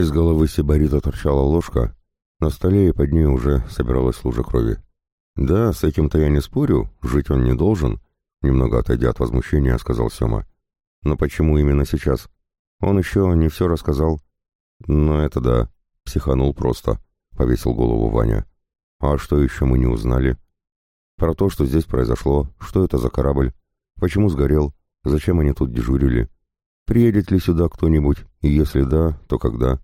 Из головы сибарита торчала ложка, на столе и под ней уже собиралась лужа крови. «Да, с этим-то я не спорю, жить он не должен», — немного отойдя от возмущения, сказал Сема. «Но почему именно сейчас? Он еще не все рассказал». «Ну это да», — психанул просто, — повесил голову Ваня. «А что еще мы не узнали?» «Про то, что здесь произошло, что это за корабль, почему сгорел, зачем они тут дежурили, приедет ли сюда кто-нибудь, и если да, то когда?»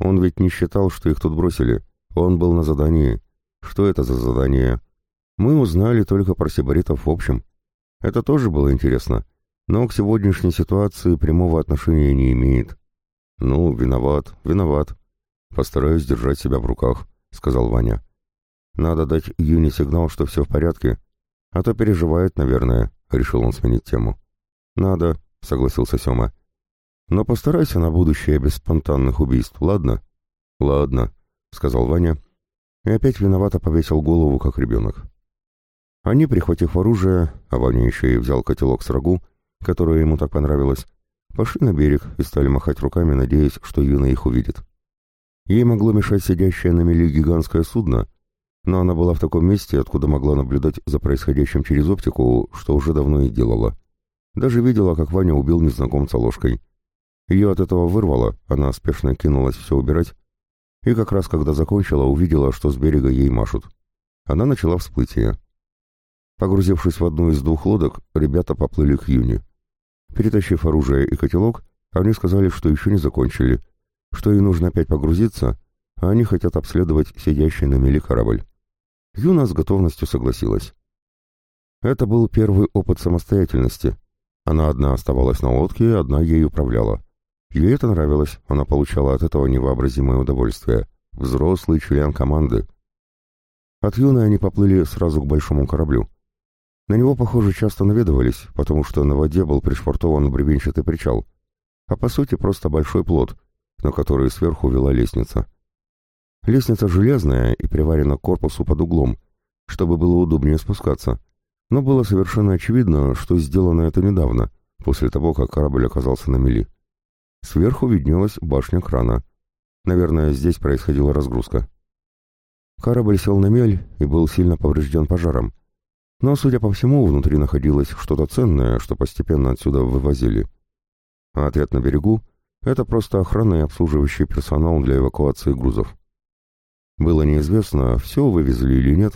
Он ведь не считал, что их тут бросили, он был на задании. Что это за задание? Мы узнали только про сибаритов в общем. Это тоже было интересно, но к сегодняшней ситуации прямого отношения не имеет. «Ну, виноват, виноват. Постараюсь держать себя в руках», — сказал Ваня. «Надо дать Юне сигнал, что все в порядке, а то переживает, наверное», — решил он сменить тему. «Надо», — согласился Сема. «Но постарайся на будущее без спонтанных убийств, ладно?» «Ладно», — сказал Ваня, и опять виновато повесил голову, как ребенок. Они, прихватив оружие, а Ваня еще и взял котелок с рагу, которое ему так понравилось, пошли на берег и стали махать руками, надеясь, что Юна их увидит. Ей могло мешать сидящее на мели гигантское судно, но она была в таком месте, откуда могла наблюдать за происходящим через оптику, что уже давно и делала. Даже видела, как Ваня убил незнакомца ложкой. Ее от этого вырвало, она спешно кинулась все убирать, и как раз когда закончила, увидела, что с берега ей машут. Она начала всплытие. Погрузившись в одну из двух лодок, ребята поплыли к Юне. Перетащив оружие и котелок, они сказали, что еще не закончили, что ей нужно опять погрузиться, а они хотят обследовать сидящий на мели корабль. Юна с готовностью согласилась. Это был первый опыт самостоятельности. Она одна оставалась на лодке, одна ей управляла. Ей это нравилось, она получала от этого невообразимое удовольствие. Взрослый член команды. От Юны они поплыли сразу к большому кораблю. На него, похоже, часто наведывались, потому что на воде был пришвартован бревенчатый причал, а по сути просто большой плот, на который сверху вела лестница. Лестница железная и приварена к корпусу под углом, чтобы было удобнее спускаться, но было совершенно очевидно, что сделано это недавно, после того, как корабль оказался на мели. Сверху виднелась башня крана. Наверное, здесь происходила разгрузка. Корабль сел на мель и был сильно поврежден пожаром. Но, судя по всему, внутри находилось что-то ценное, что постепенно отсюда вывозили. А отряд на берегу — это просто охранный и обслуживающий персонал для эвакуации грузов. Было неизвестно, все вывезли или нет,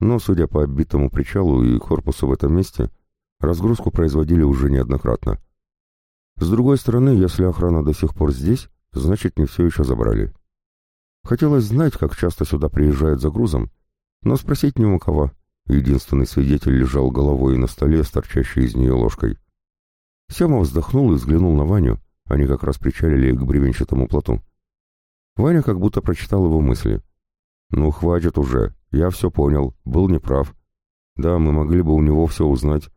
но, судя по оббитому причалу и корпусу в этом месте, разгрузку производили уже неоднократно. С другой стороны, если охрана до сих пор здесь, значит не все еще забрали. Хотелось знать, как часто сюда приезжают за грузом, но спросить не у кого. Единственный свидетель лежал головой на столе с торчащей из нее ложкой. Сема вздохнул и взглянул на Ваню, они как раз причалили к бревенчатому плоту. Ваня как будто прочитал его мысли. «Ну, хватит уже, я все понял, был неправ. Да, мы могли бы у него все узнать,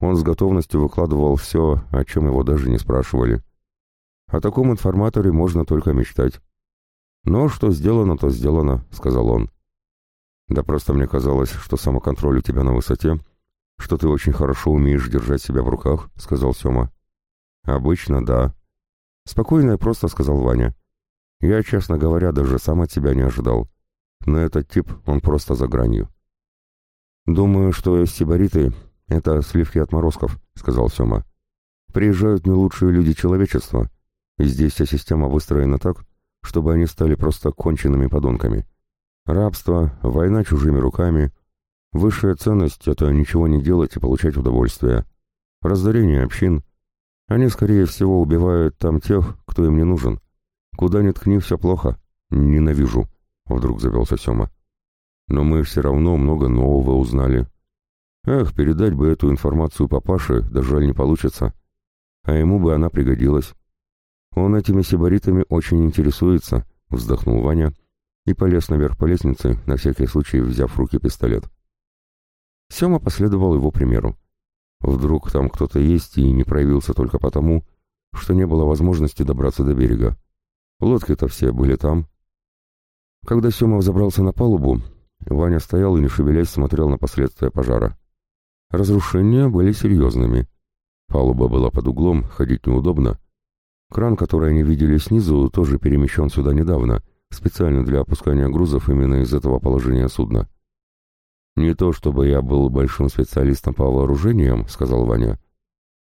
он с готовностью выкладывал все, о чем его даже не спрашивали. О таком информаторе можно только мечтать. «Но что сделано, то сделано», — сказал он. «Да просто мне казалось, что самоконтроль у тебя на высоте, что ты очень хорошо умеешь держать себя в руках», — сказал Сема. «Обычно, да». Спокойно и просто сказал Ваня. «Я, честно говоря, даже сам от себя не ожидал. Но этот тип, он просто за гранью». «Думаю, что сибариты «Это сливки отморозков», — сказал Сёма. «Приезжают не лучшие люди человечества, и здесь вся система выстроена так, чтобы они стали просто конченными подонками. Рабство, война чужими руками. Высшая ценность — это ничего не делать и получать удовольствие. Разорение общин. Они, скорее всего, убивают там тех, кто им не нужен. Куда ни ткни, все плохо. Ненавижу», — вдруг завелся Сёма. «Но мы все равно много нового узнали», Эх, передать бы эту информацию папаше, да жаль не получится. А ему бы она пригодилась. Он этими сибаритами очень интересуется, вздохнул Ваня и полез наверх по лестнице, на всякий случай взяв в руки пистолет. Сема последовал его примеру. Вдруг там кто-то есть и не проявился только потому, что не было возможности добраться до берега. Лодки-то все были там. Когда Сема взобрался на палубу, Ваня стоял и, не шевелясь, смотрел на последствия пожара. Разрушения были серьезными. Палуба была под углом, ходить неудобно. Кран, который они видели снизу, тоже перемещен сюда недавно, специально для опускания грузов именно из этого положения судна. «Не то чтобы я был большим специалистом по вооружениям», — сказал Ваня,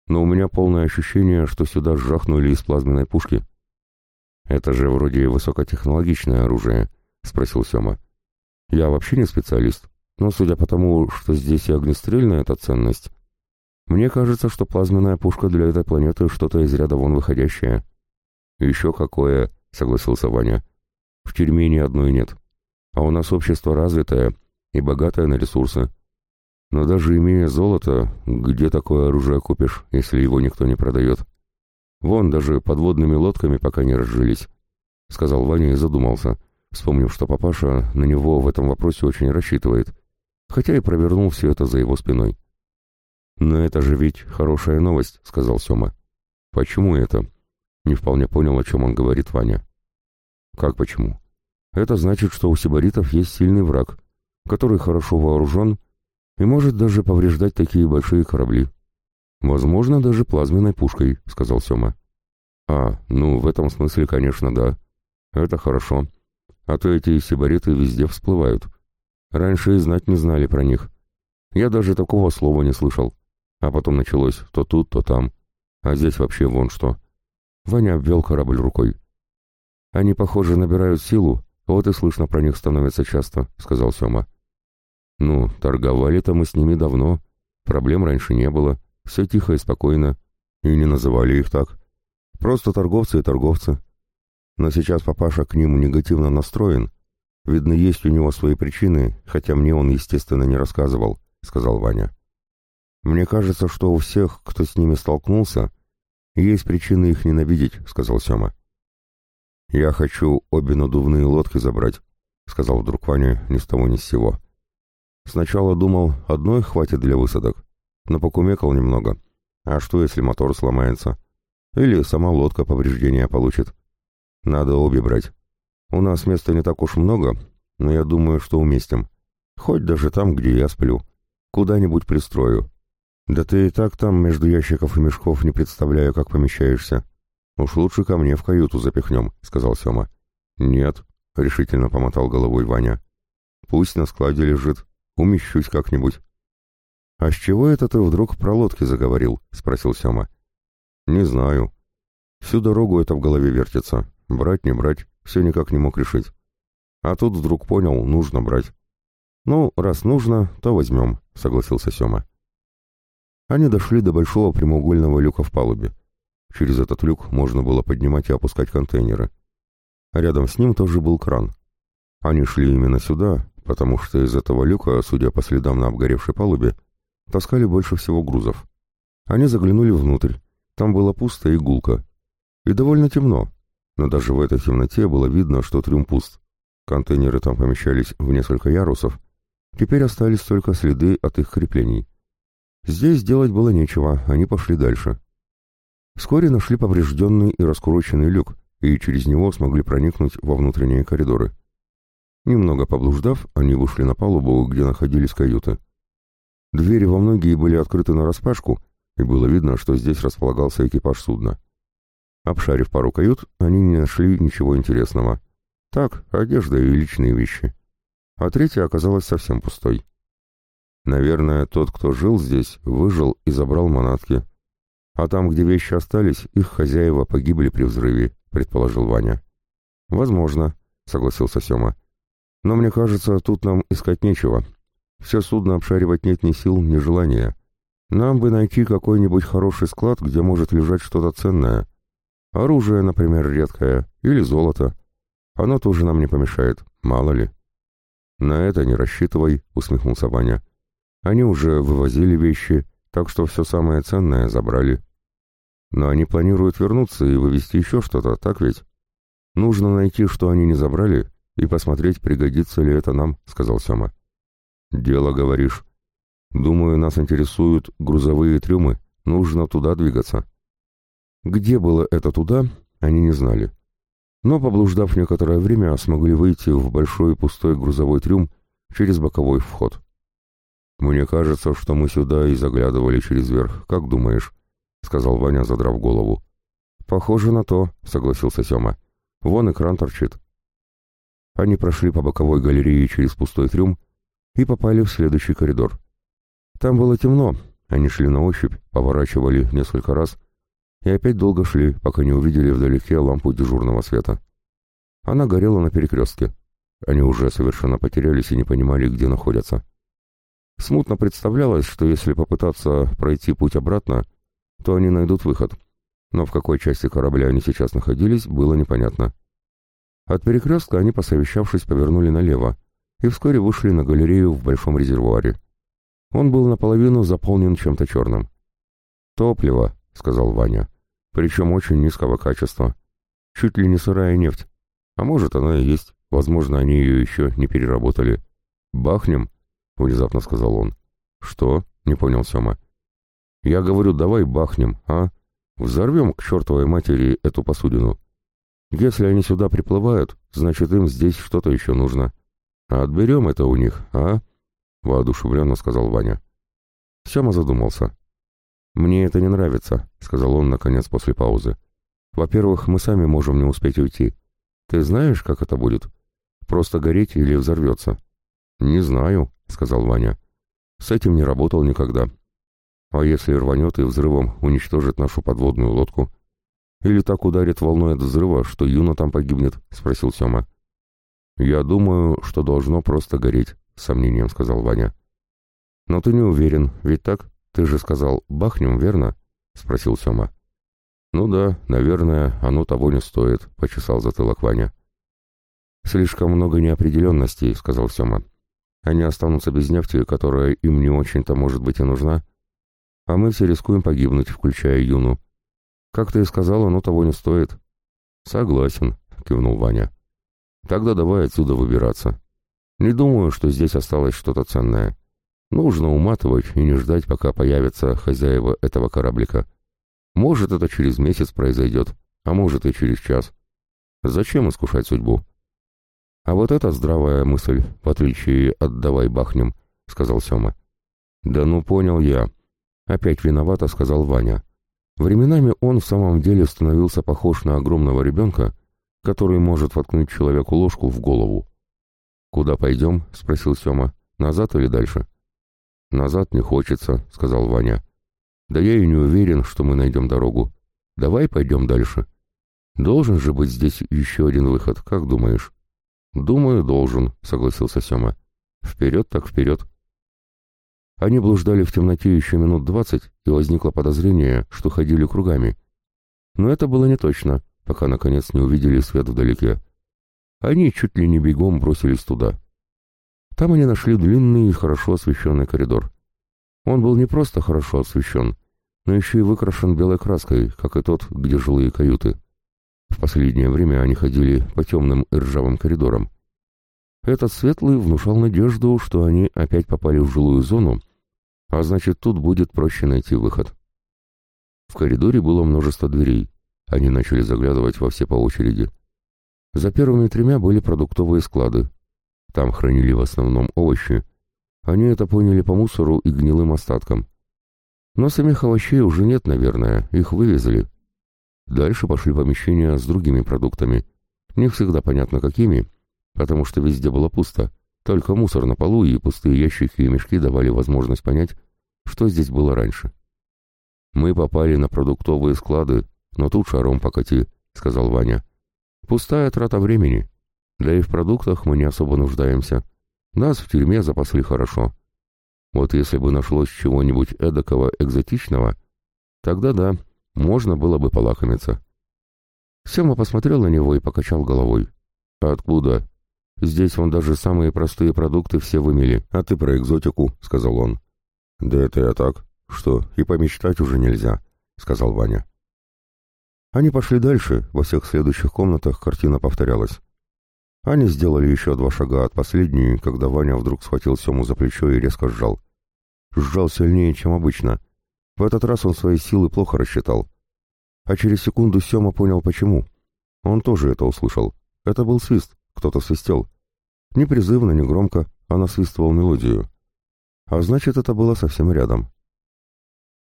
«но у меня полное ощущение, что сюда жахнули из плазменной пушки». «Это же вроде высокотехнологичное оружие», — спросил Сёма. «Я вообще не специалист, но судя по тому, что здесь и огнестрельная эта ценность, мне кажется, что плазменная пушка для этой планеты что-то из ряда вон выходящее». «Еще какое», — согласился Ваня. «В тюрьме ни одной нет. А у нас общество развитое и богатое на ресурсы. Но даже имея золото, где такое оружие купишь, если его никто не продает? Вон, даже подводными лодками пока не разжились», — сказал Ваня и задумался, вспомнив, что папаша на него в этом вопросе очень рассчитывает, хотя и провернул все это за его спиной. «Но это же ведь хорошая новость», — сказал Сёма. «Почему это?» Не вполне понял, о чем он говорит Ваня. «Как почему?» «Это значит, что у сибаритов есть сильный враг, который хорошо вооружен и может даже повреждать такие большие корабли. Возможно, даже плазменной пушкой», — сказал Сёма. «А, ну, в этом смысле, конечно, да. Это хорошо. А то эти сибариты везде всплывают. Раньше и знать не знали про них. Я даже такого слова не слышал. А потом началось то тут, то там. А здесь вообще вон что. Ваня обвел корабль рукой. «Они, похоже, набирают силу, вот и слышно про них становится часто», — сказал Сёма. «Ну, торговали-то мы с ними давно. Проблем раньше не было. Все тихо и спокойно. И не называли их так. Просто торговцы и торговцы. Но сейчас папаша к ним негативно настроен. Видно, есть у него свои причины, хотя мне он, естественно, не рассказывал», — сказал Ваня. «Мне кажется, что у всех, кто с ними столкнулся, есть причины их ненавидеть», — сказал Сёма. «Я хочу обе надувные лодки забрать», — сказал вдруг Ваня ни с того ни с сего. Сначала думал, одной хватит для высадок, но покумекал немного. А что, если мотор сломается? Или сама лодка повреждения получит? Надо обе брать. У нас места не так уж много, но я думаю, что уместим. Хоть даже там, где я сплю. Куда-нибудь пристрою. «Да ты и так там между ящиков и мешков не представляю, как помещаешься. Уж лучше ко мне в каюту запихнем», — сказал Сёма. «Нет», — решительно помотал головой Ваня. «Пусть на складе лежит. Умещусь как-нибудь». «А с чего это ты вдруг про лодки заговорил?» — спросил Сёма. «Не знаю. Всю дорогу это в голове вертится. Брать, не брать, все никак не мог решить. А тут вдруг понял, нужно брать». «Ну, раз нужно, то возьмем», — согласился Сёма. Они дошли до большого прямоугольного люка в палубе. Через этот люк можно было поднимать и опускать контейнеры. А рядом с ним тоже был кран. Они шли именно сюда, потому что из этого люка, судя по следам на обгоревшей палубе, таскали больше всего грузов. Они заглянули внутрь. Там было пусто и гулко. И довольно темно. Но даже в этой темноте было видно, что трюм пуст. Контейнеры там помещались в несколько ярусов. Теперь остались только следы от их креплений. Здесь делать было нечего, они пошли дальше. Вскоре нашли поврежденный и раскуроченный люк, и через него смогли проникнуть во внутренние коридоры. Немного поблуждав, они вышли на палубу, где находились каюты. Двери во многие были открыты нараспашку, и было видно, что здесь располагался экипаж судна. Обшарив пару кают, они не нашли ничего интересного. Так, одежда и личные вещи. А третья оказалась совсем пустой. Наверное, тот, кто жил здесь, выжил и забрал манатки. А там, где вещи остались, их хозяева погибли при взрыве, предположил Ваня. Возможно, согласился Сёма. Но мне кажется, тут нам искать нечего. Все судно обшаривать нет ни сил, ни желания. Нам бы найти какой-нибудь хороший склад, где может лежать что-то ценное. Оружие, например, редкое, или золото. Оно тоже нам не помешает, мало ли. На это не рассчитывай, усмехнулся Ваня. Они уже вывозили вещи, так что все самое ценное забрали. Но они планируют вернуться и вывезти еще что-то, так ведь? Нужно найти, что они не забрали, и посмотреть, пригодится ли это нам, — сказал Сема. Дело, говоришь. Думаю, нас интересуют грузовые трюмы. Нужно туда двигаться. Где было это туда, они не знали. Но, поблуждав некоторое время, смогли выйти в большой пустой грузовой трюм через боковой вход. «Мне кажется, что мы сюда и заглядывали через верх. Как думаешь?» — сказал Ваня, задрав голову. «Похоже на то», — согласился Сёма. «Вон экран торчит». Они прошли по боковой галерее через пустой трюм и попали в следующий коридор. Там было темно, они шли на ощупь, поворачивали несколько раз и опять долго шли, пока не увидели вдалеке лампу дежурного света. Она горела на перекрестке. Они уже совершенно потерялись и не понимали, где находятся. Смутно представлялось, что если попытаться пройти путь обратно, то они найдут выход. Но в какой части корабля они сейчас находились, было непонятно. От перекрестка они, посовещавшись, повернули налево и вскоре вышли на галерею в большом резервуаре. Он был наполовину заполнен чем-то черным. «Топливо», — сказал Ваня, — «причем очень низкого качества. Чуть ли не сырая нефть. А может, она и есть. Возможно, они ее еще не переработали. Бахнем?» — внезапно сказал он. «Что?» — не понял Сема. «Я говорю, давай бахнем, а? Взорвем к чертовой матери эту посудину. Если они сюда приплывают, значит, им здесь что-то еще нужно. Отберем это у них, а?» — воодушевленно сказал Ваня. Сема задумался. «Мне это не нравится», — сказал он, наконец, после паузы. «Во-первых, мы сами можем не успеть уйти. Ты знаешь, как это будет? Просто гореть или взорвется?» «Не знаю», — сказал Ваня. «С этим не работал никогда. А если рванет и взрывом уничтожит нашу подводную лодку? Или так ударит волной от взрыва, что Юна там погибнет?» — спросил Сема. «Я думаю, что должно просто гореть», — с сомнением сказал Ваня. «Но ты не уверен, ведь так? Ты же сказал, бахнем, верно?» — спросил Сема. «Ну да, наверное, оно того не стоит», — почесал затылок Ваня. «Слишком много неопределенностей», — сказал Сема. «Они останутся без нефти, которая им не очень-то, может быть, и нужна. А мы все рискуем погибнуть, включая Юну. Как ты и сказал, оно того не стоит». «Согласен», — кивнул Ваня. «Тогда давай отсюда выбираться. Не думаю, что здесь осталось что-то ценное. Нужно уматывать и не ждать, пока появятся хозяева этого кораблика». Может, это через месяц произойдет, а может и через час. Зачем искушать судьбу? А вот это здравая мысль, в отличие от «давай бахнем», — сказал Сема. «Да ну понял я», — опять виновато сказал Ваня. Временами он в самом деле становился похож на огромного ребенка, который может воткнуть человеку ложку в голову. «Куда пойдем?» — спросил Сема. «Назад или дальше?» «Назад не хочется», — сказал Ваня. Да я и не уверен, что мы найдем дорогу. Давай пойдем дальше. Должен же быть здесь еще один выход, как думаешь? Думаю, должен, согласился Сема. Вперед так вперед. Они блуждали в темноте еще минут двадцать, и возникло подозрение, что ходили кругами. Но это было не точно, пока наконец не увидели свет вдалеке. Они чуть ли не бегом бросились туда. Там они нашли длинный и хорошо освещенный коридор. Он был не просто хорошо освещен, но еще и выкрашен белой краской, как и тот, где жилые каюты. В последнее время они ходили по темным и ржавым коридорам. Этот светлый внушал надежду, что они опять попали в жилую зону, а значит, тут будет проще найти выход. В коридоре было множество дверей. Они начали заглядывать во все по очереди. За первыми тремя были продуктовые склады. Там хранили в основном овощи, они это поняли по мусору и гнилым остаткам. Но самих овощей уже нет, наверное, их вывезли. Дальше пошли помещения с другими продуктами. Не всегда понятно какими, потому что везде было пусто. Только мусор на полу и пустые ящики и мешки давали возможность понять, что здесь было раньше. «Мы попали на продуктовые склады, но тут шаром покати», — сказал Ваня. «Пустая трата времени. Да и в продуктах мы не особо нуждаемся. Нас в тюрьме запасли хорошо. Вот если бы нашлось чего-нибудь эдакого экзотичного, тогда да, можно было бы полакомиться. Сема посмотрел на него и покачал головой. «Откуда? Здесь вон даже самые простые продукты все вымели, а ты про экзотику», — сказал он. «Да это я так. Что, и помечтать уже нельзя», — сказал Ваня. Они пошли дальше, во всех следующих комнатах картина повторялась. Они сделали еще два шага от последней, когда Ваня вдруг схватил Сему за плечо и резко сжал. Сжал сильнее, чем обычно. В этот раз он свои силы плохо рассчитал. А через секунду Сема понял, почему. Он тоже это услышал. Это был свист, кто-то свистел. Не призывно, не громко, а насвистывал мелодию. А значит, это было совсем рядом.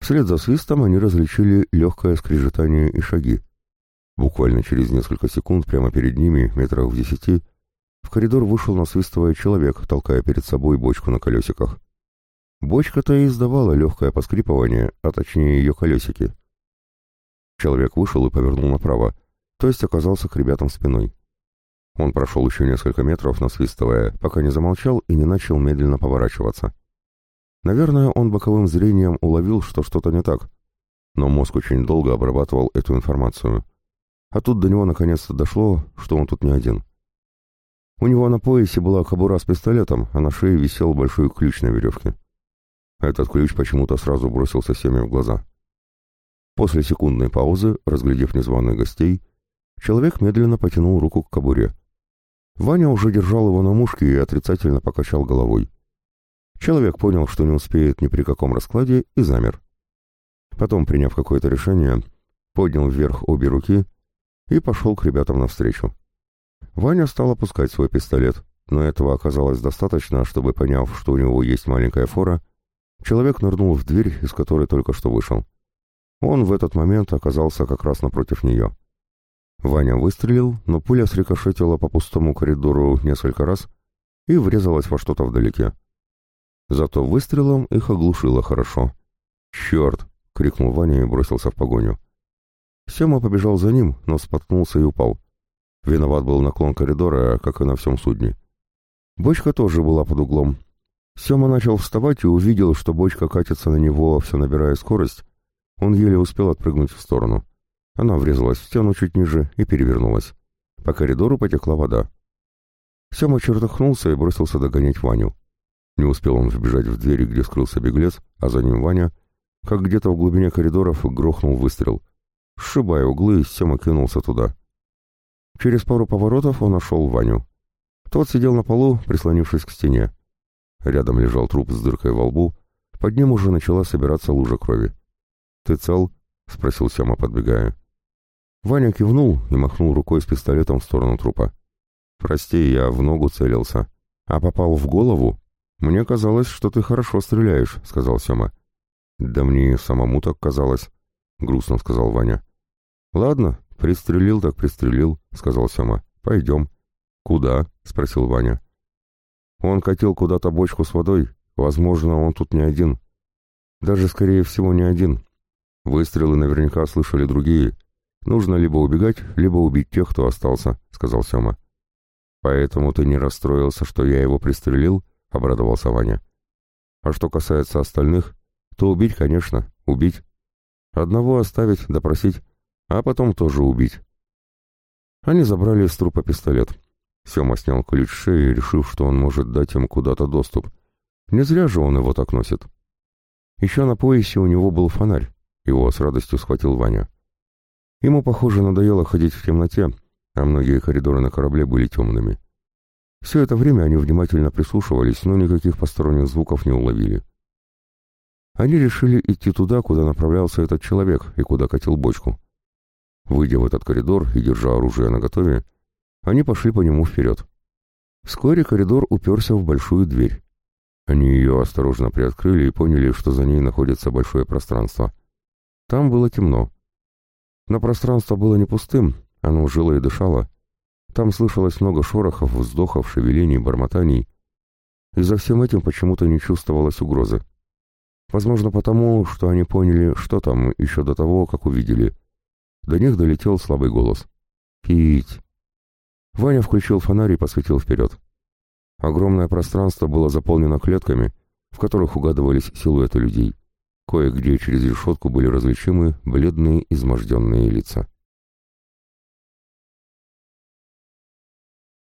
Вслед за свистом они различили легкое скрежетание и шаги. Буквально через несколько секунд прямо перед ними, метрах в десяти, в коридор вышел насвистывая человек, толкая перед собой бочку на колесиках. Бочка-то и издавала легкое поскрипывание, а точнее ее колесики. Человек вышел и повернул направо, то есть оказался к ребятам спиной. Он прошел еще несколько метров, насвистывая, пока не замолчал и не начал медленно поворачиваться. Наверное, он боковым зрением уловил, что что-то не так, но мозг очень долго обрабатывал эту информацию. А тут до него наконец-то дошло, что он тут не один. У него на поясе была кобура с пистолетом, а на шее висел большой ключ на веревке. Этот ключ почему-то сразу бросился Семе в глаза. После секундной паузы, разглядев незваных гостей, человек медленно потянул руку к кобуре. Ваня уже держал его на мушке и отрицательно покачал головой. Человек понял, что не успеет ни при каком раскладе, и замер. Потом, приняв какое-то решение, поднял вверх обе руки и пошел к ребятам навстречу. Ваня стал опускать свой пистолет, но этого оказалось достаточно, чтобы, поняв, что у него есть маленькая фора, человек нырнул в дверь, из которой только что вышел. Он в этот момент оказался как раз напротив нее. Ваня выстрелил, но пуля срикошетила по пустому коридору несколько раз и врезалась во что-то вдалеке. Зато выстрелом их оглушило хорошо. «Черт!» — крикнул Ваня и бросился в погоню. Сема побежал за ним, но споткнулся и упал. Виноват был наклон коридора, как и на всем судне. Бочка тоже была под углом. Сема начал вставать и увидел, что бочка катится на него, все набирая скорость. Он еле успел отпрыгнуть в сторону. Она врезалась в стену чуть ниже и перевернулась. По коридору потекла вода. Сема чертыхнулся и бросился догонять Ваню. Не успел он вбежать в двери, где скрылся беглец, а за ним Ваня, как где-то в глубине коридоров грохнул выстрел. Сшибая углы, Сема кинулся туда. Через пару поворотов он нашел Ваню. Тот сидел на полу, прислонившись к стене. Рядом лежал труп с дыркой во лбу, под ним уже начала собираться лужа крови. «Ты цел?» — спросил Сема, подбегая. Ваня кивнул и махнул рукой с пистолетом в сторону трупа. «Прости, я в ногу целился. А попал в голову? Мне казалось, что ты хорошо стреляешь», — сказал Сема. «Да мне самому так казалось», — грустно сказал Ваня. «Ладно, пристрелил так пристрелил», — сказал Сема. «Пойдем». «Куда?» — спросил Ваня. «Он катил куда-то бочку с водой. Возможно, он тут не один. Даже, скорее всего, не один. Выстрелы наверняка слышали другие, Нужно либо убегать, либо убить тех, кто остался», — сказал Сема. «Поэтому ты не расстроился, что я его пристрелил?» — обрадовался Ваня. «А что касается остальных, то убить, конечно, убить. Одного оставить, допросить, а потом тоже убить». Они забрали из трупа пистолет. Сема снял ключ шеи, решив, что он может дать ему куда-то доступ. Не зря же он его так носит. Еще на поясе у него был фонарь. Его с радостью схватил Ваня. Ему, похоже, надоело ходить в темноте, а многие коридоры на корабле были темными. Все это время они внимательно прислушивались, но никаких посторонних звуков не уловили. Они решили идти туда, куда направлялся этот человек и куда катил бочку. Выйдя в этот коридор и держа оружие наготове, они пошли по нему вперед. Вскоре коридор уперся в большую дверь. Они ее осторожно приоткрыли и поняли, что за ней находится большое пространство. Там было темно. Но пространство было не пустым, оно жило и дышало. Там слышалось много шорохов, вздохов, шевелений, бормотаний. И за всем этим почему-то не чувствовалось угрозы. Возможно, потому, что они поняли, что там, еще до того, как увидели. До них долетел слабый голос. «Пить!» Ваня включил фонарь и посветил вперед. Огромное пространство было заполнено клетками, в которых угадывались силуэты людей. Кое-где через решетку были различимы бледные изможденные лица.